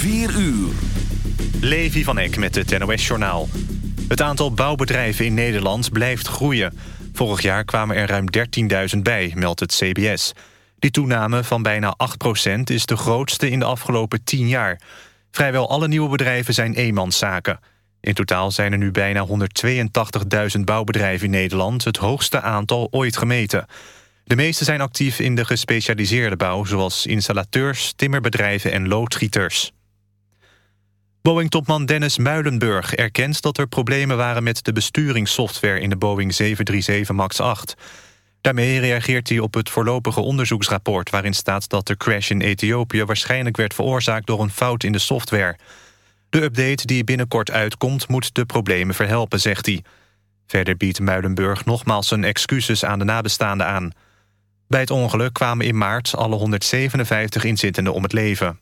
4 uur. Levi van Eck met het NOS-journaal. Het aantal bouwbedrijven in Nederland blijft groeien. Vorig jaar kwamen er ruim 13.000 bij, meldt het CBS. Die toename van bijna 8% is de grootste in de afgelopen 10 jaar. Vrijwel alle nieuwe bedrijven zijn eenmanszaken. In totaal zijn er nu bijna 182.000 bouwbedrijven in Nederland... het hoogste aantal ooit gemeten. De meeste zijn actief in de gespecialiseerde bouw... zoals installateurs, timmerbedrijven en loodgieters. Boeing-topman Dennis Muilenburg erkent dat er problemen waren... met de besturingssoftware in de Boeing 737 MAX 8. Daarmee reageert hij op het voorlopige onderzoeksrapport... waarin staat dat de crash in Ethiopië waarschijnlijk werd veroorzaakt... door een fout in de software. De update die binnenkort uitkomt moet de problemen verhelpen, zegt hij. Verder biedt Muilenburg nogmaals zijn excuses aan de nabestaanden aan. Bij het ongeluk kwamen in maart alle 157 inzittenden om het leven.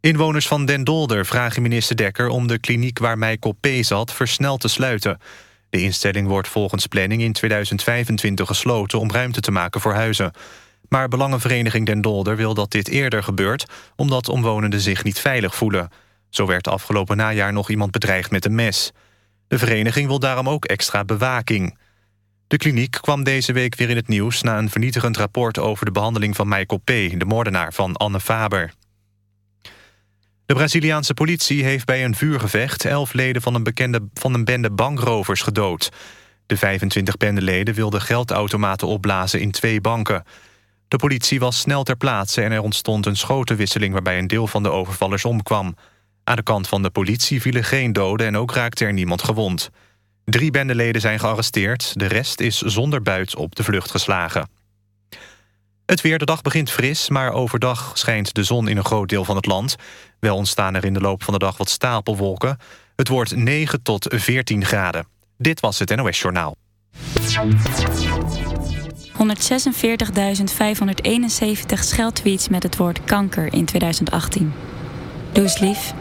Inwoners van Den Dolder vragen minister Dekker om de kliniek waar Michael P. zat versneld te sluiten. De instelling wordt volgens planning in 2025 gesloten om ruimte te maken voor huizen. Maar Belangenvereniging Den Dolder wil dat dit eerder gebeurt... omdat omwonenden zich niet veilig voelen. Zo werd afgelopen najaar nog iemand bedreigd met een mes. De vereniging wil daarom ook extra bewaking. De kliniek kwam deze week weer in het nieuws... na een vernietigend rapport over de behandeling van Michael P., de moordenaar van Anne Faber. De Braziliaanse politie heeft bij een vuurgevecht... elf leden van een, bekende, van een bende bankrovers gedood. De 25 bendeleden wilden geldautomaten opblazen in twee banken. De politie was snel ter plaatse en er ontstond een schotenwisseling... waarbij een deel van de overvallers omkwam. Aan de kant van de politie vielen geen doden en ook raakte er niemand gewond. Drie bendeleden zijn gearresteerd, de rest is zonder buit op de vlucht geslagen. Het weer, de dag begint fris, maar overdag schijnt de zon in een groot deel van het land. Wel ontstaan er in de loop van de dag wat stapelwolken. Het wordt 9 tot 14 graden. Dit was het NOS Journaal. 146.571 scheldtweets met het woord kanker in 2018. Doe eens lief.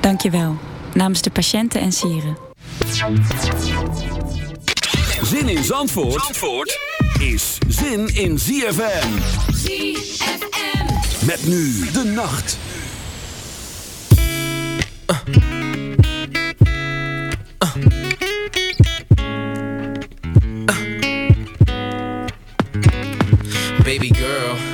Dank je wel. Namens de patiënten en sieren. Zin in Zandvoort, Zandvoort is zin in ZFM. ZFM. Met nu de nacht. Baby girl,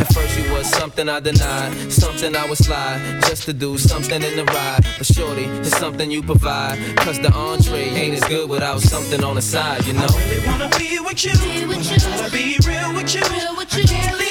At first you was something I denied, something I would slide just to do something in the ride. But shorty, it's something you provide. Cause the entree ain't as good without something on the side, you know. I really wanna be with you. Wanna be real with you. I can't leave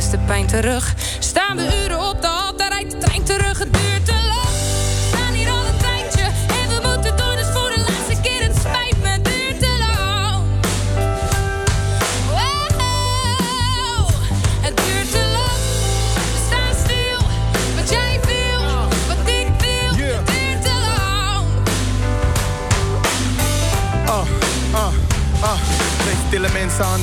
is de pijn terug.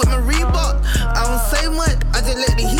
With my Reebok. I don't say much, I just let the heat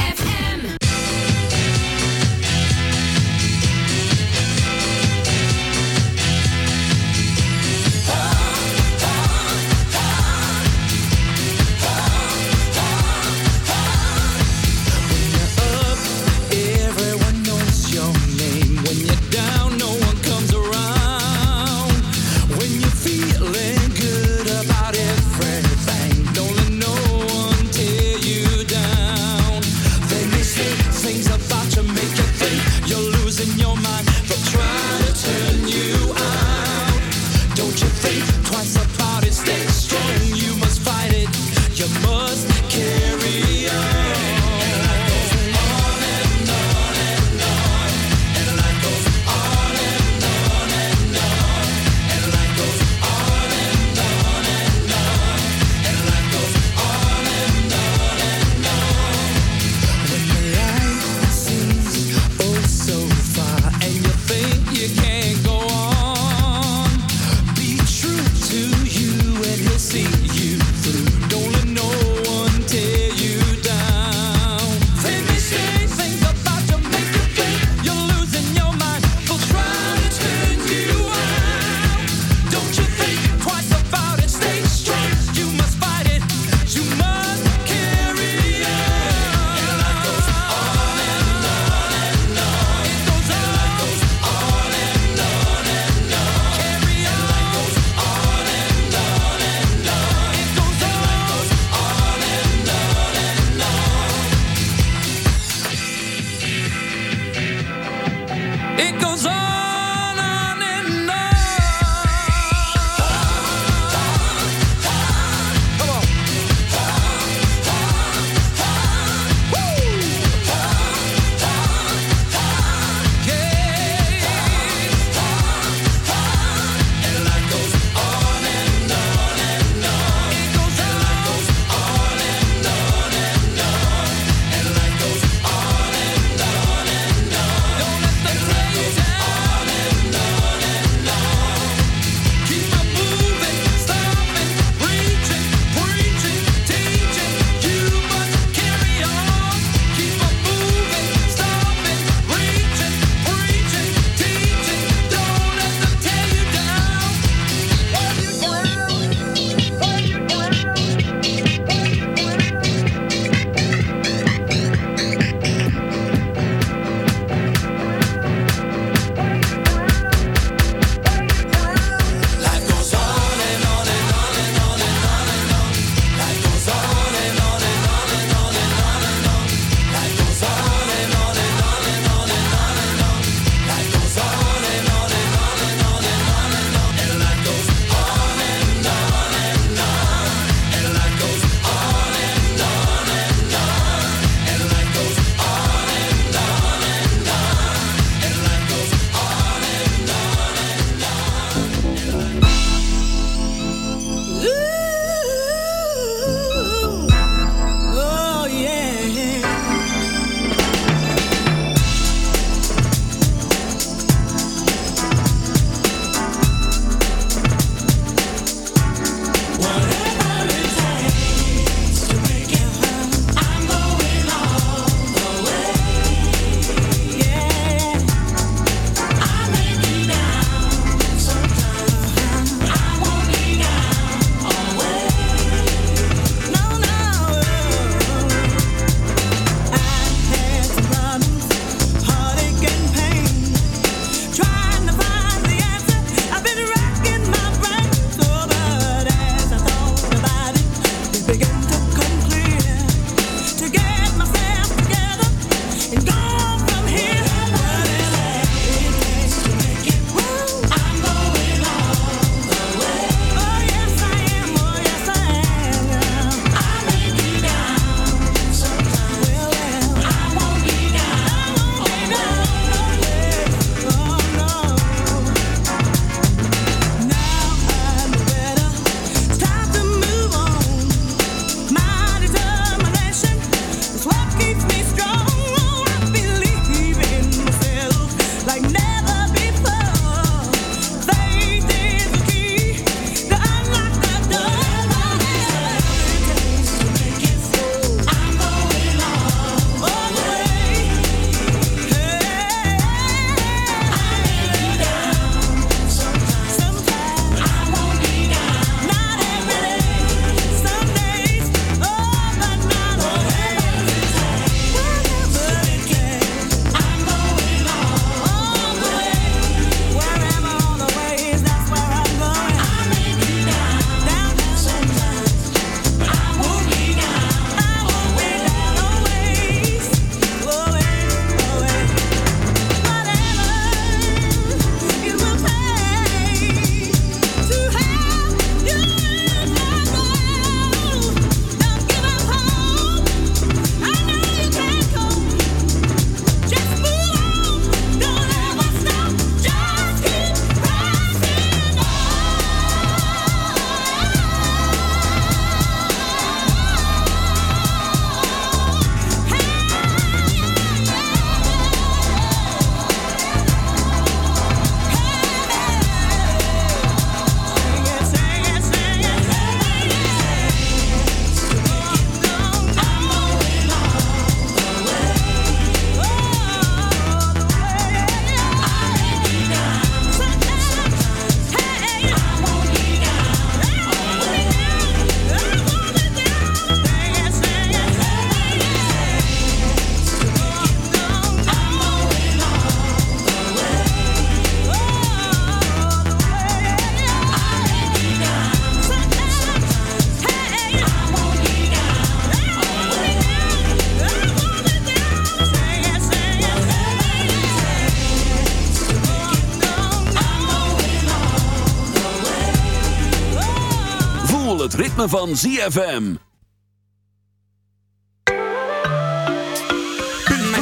ritme van ZFM.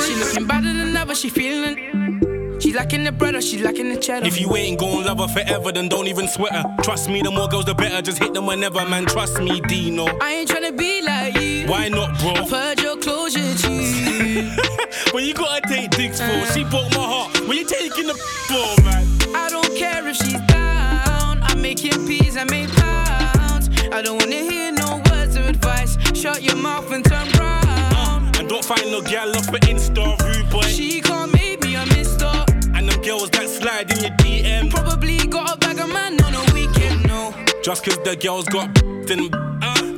She looking better than ever, she feeling. She lacking the bread or she lacking the cheddar. If you ain't gon' love her forever, then don't even sweat her. Trust me, the more girls, the better. Just hit them whenever, man. Trust me, Deno. I ain't tryna be like you. Why not, bro? I've heard your closure, G. when you gotta take dicks for, uh. she broke my heart. When you taking the for, man? I don't care if she's down. I'm making peas, I make pounds. I don't wanna hear no words of advice. Shut your mouth and turn round. Uh, and don't find no gal off an Insta rude boy. She can't make me a mister. And them girls that slide in your DM. Probably got a bag of man on a weekend, no. Just cause the girls got then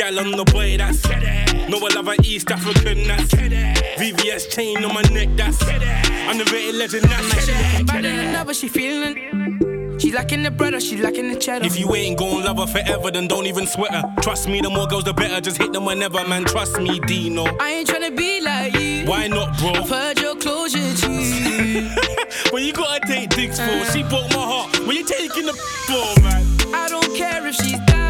gal on the boy, that's No, I love an East African, that's VVS chain on my neck, that's Underrated legend, that's looking better than ever, she feeling. She lacking the bread or she lacking the cheddar. If you ain't gon' love her forever, then don't even sweat her. Trust me, the more girls, the better. Just hit them whenever, man. Trust me, Deno. I ain't tryna be like you. Why not, bro? I've heard your closure, G. when you gotta take dicks for, she broke my heart. When you taking the for, man? I don't care if she's down.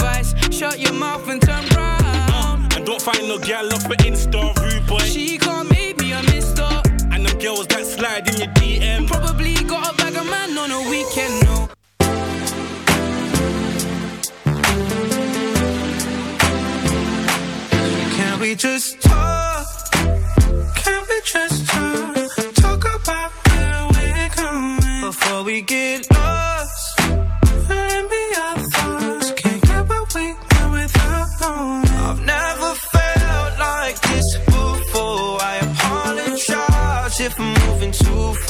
advice. Shut your mouth and turn round. Uh, and don't find no gal off an Insta rude boy. She can't make me a mister. And them girls that slide in your DM. Probably got a bag of man on a weekend, no. Can we just talk? Can we just talk? Talk about where we're going before we get lost.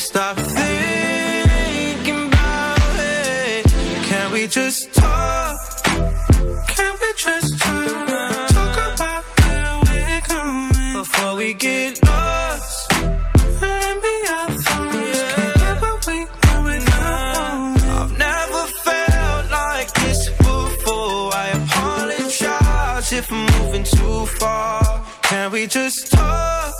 stop thinking about it. Can we just talk? Can we just talk? Talk about where we're going before we get lost. Let me our thoughts. Can't get what we want without I've never felt like this before. I apologize if I'm moving too far. Can we just talk?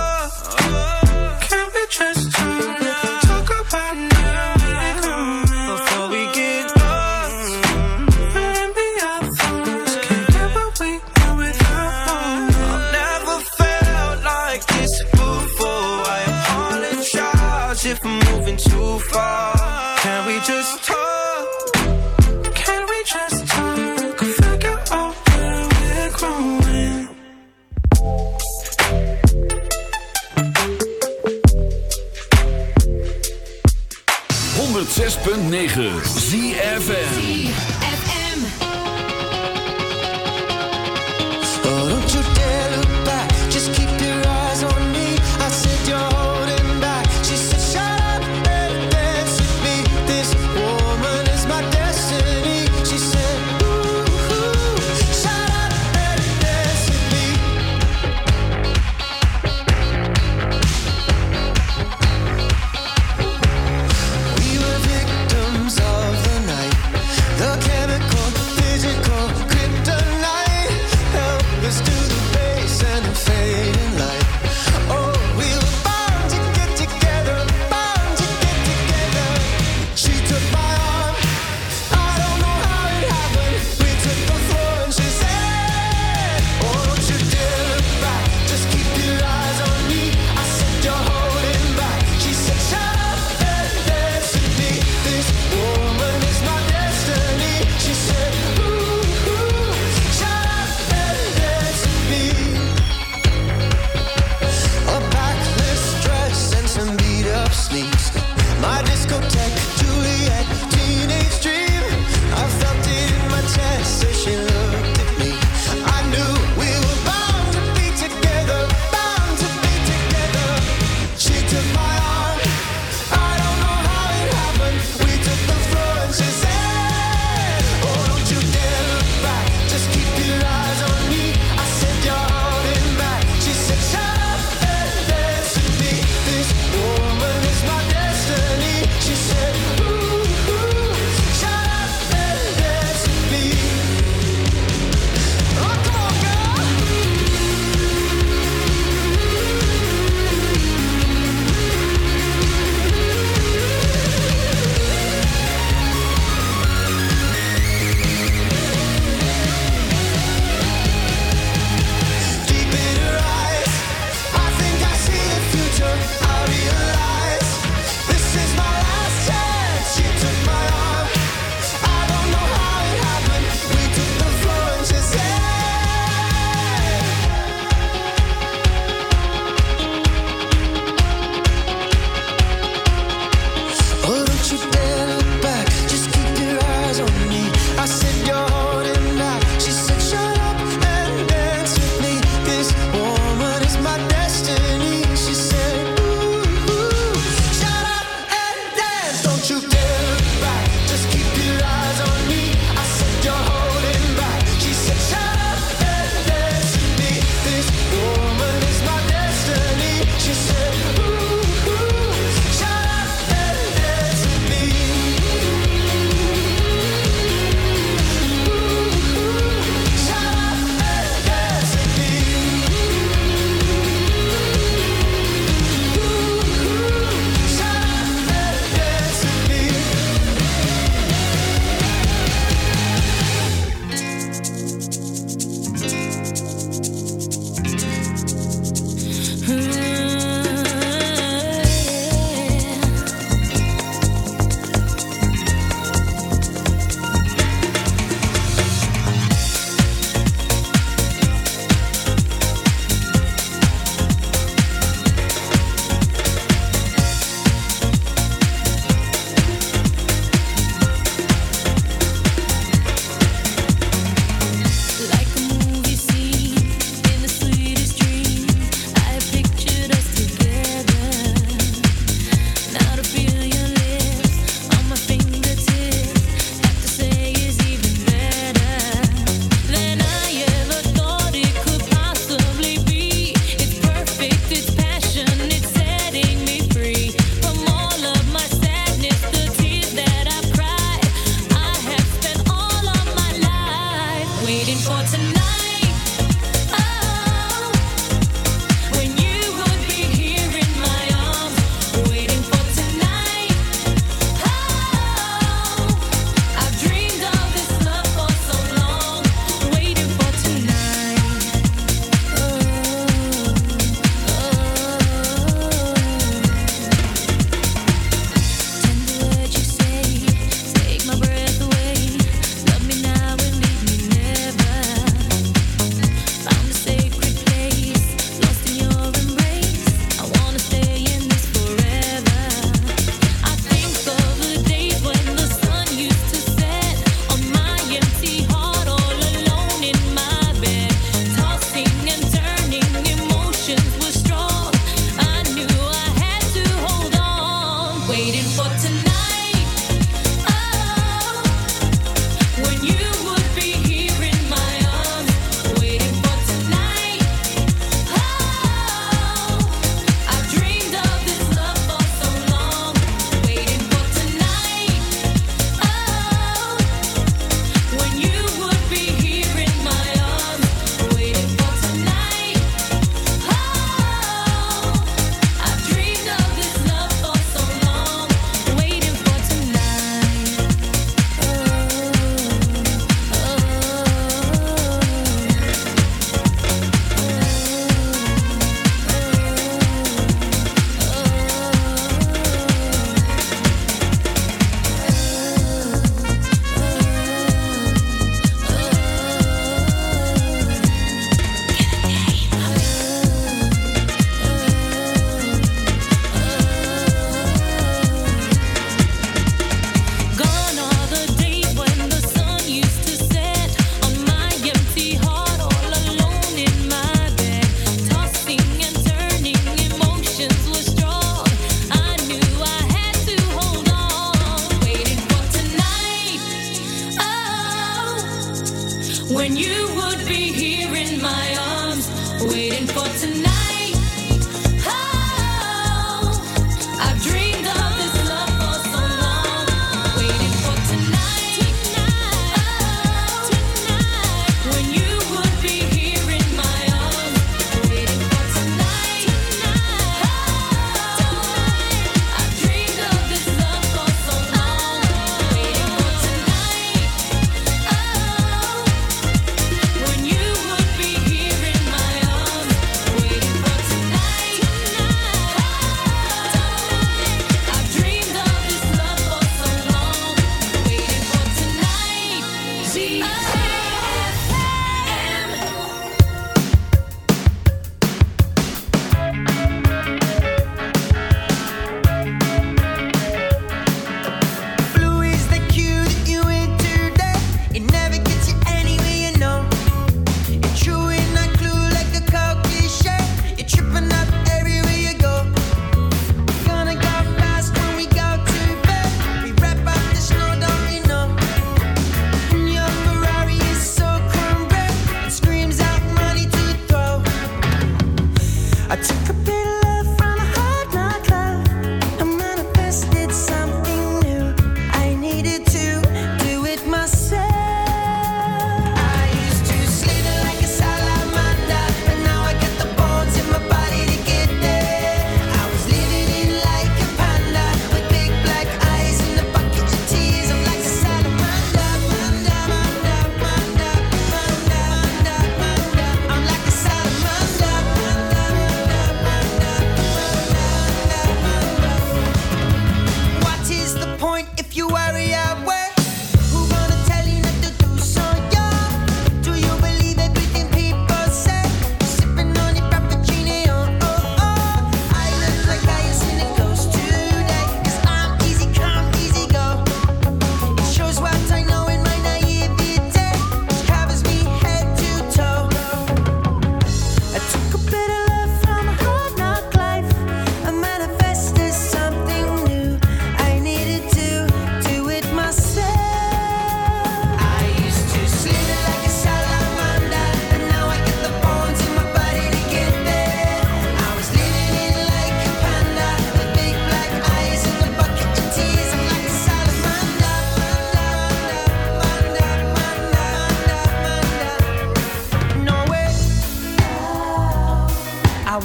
106.9 ZFM.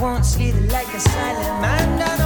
won't see the like a silent mind.